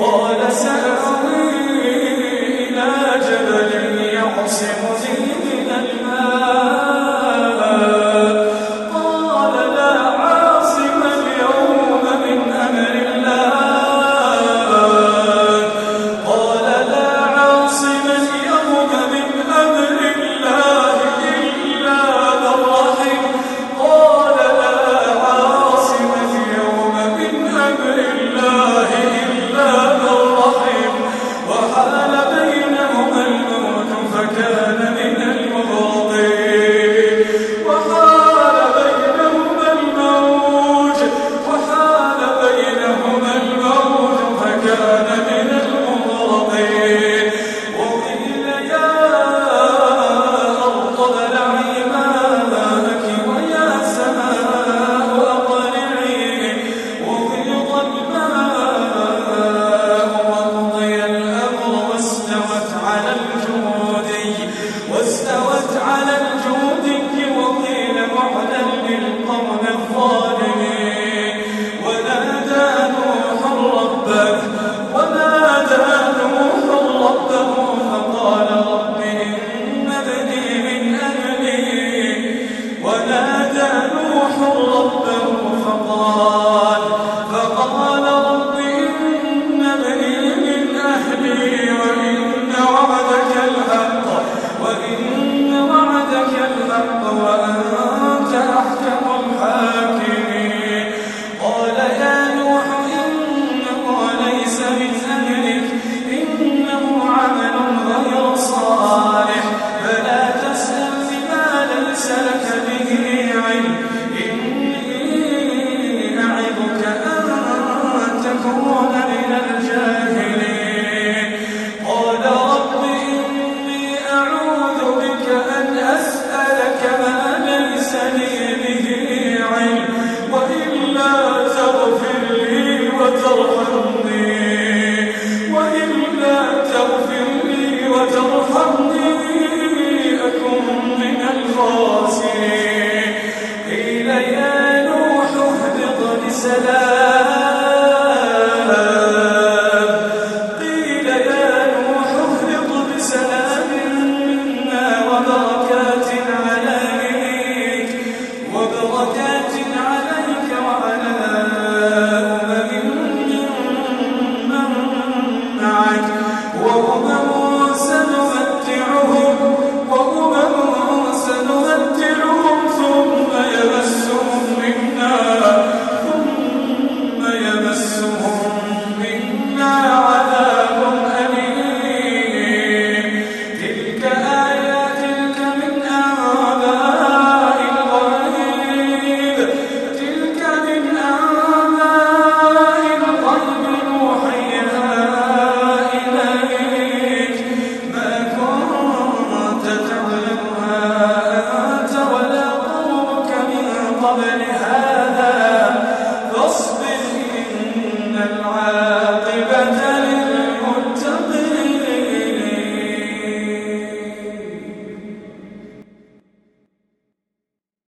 قال سأعود ترحمني أكن من الخاسرين